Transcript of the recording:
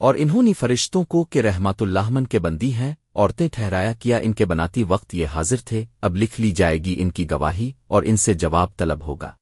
اور انہوں نے فرشتوں کو کہ رحمت اللہمن کے بندی ہیں، عورتیں ٹھہرایا کیا ان کے بناتی وقت یہ حاضر تھے، اب لکھ لی جائے گی ان کی گواہی اور ان سے جواب طلب ہوگا۔